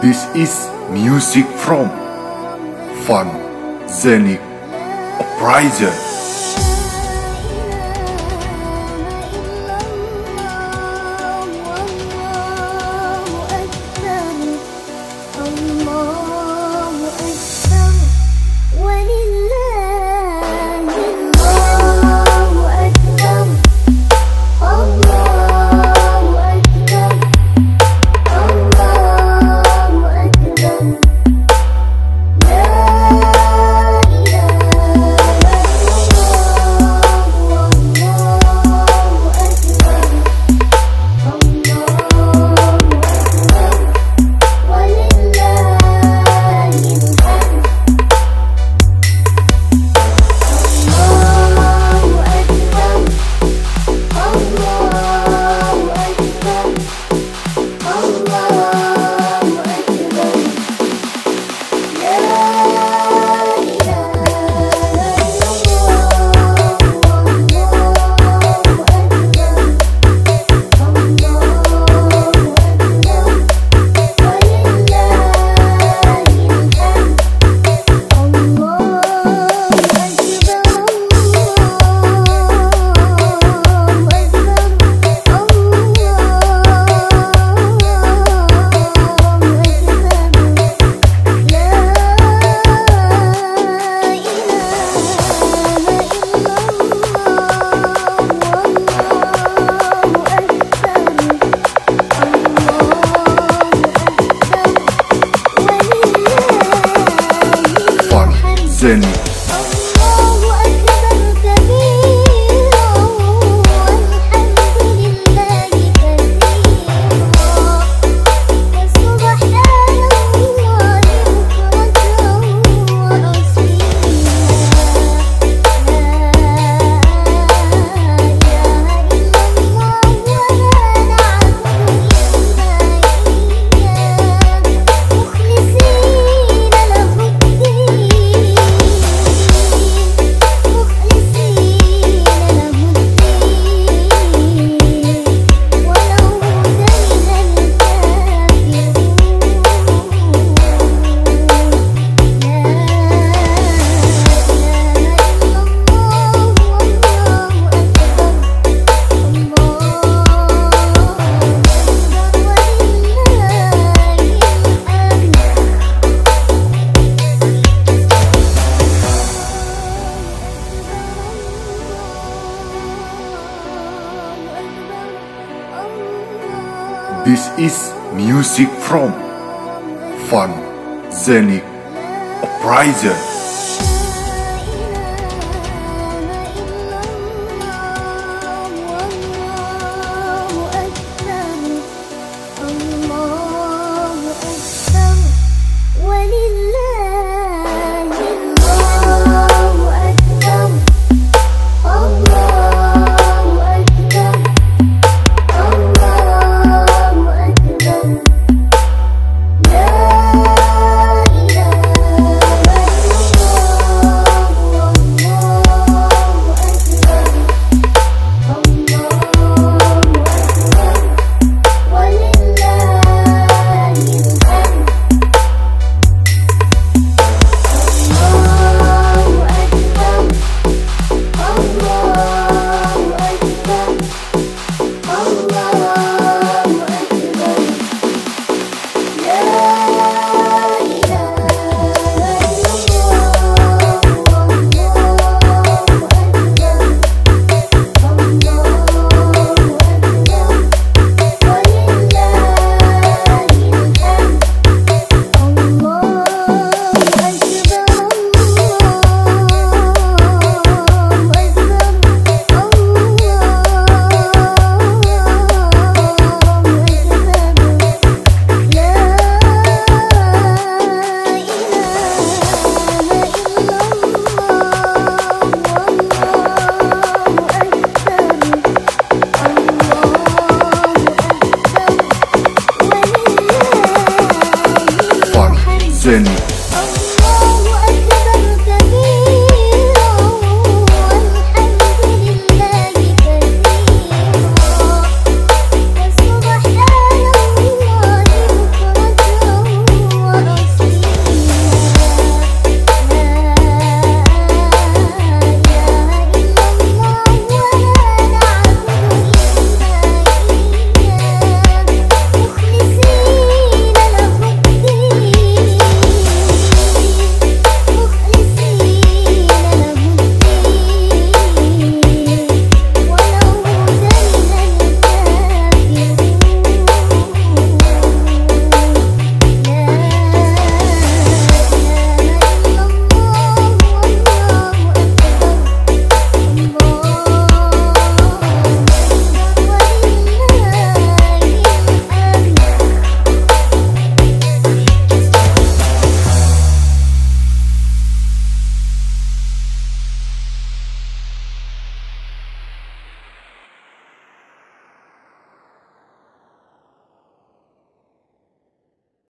This is music from Fun Zenic Appraiser. Zen. This is music from Fun Zenic Appraiser.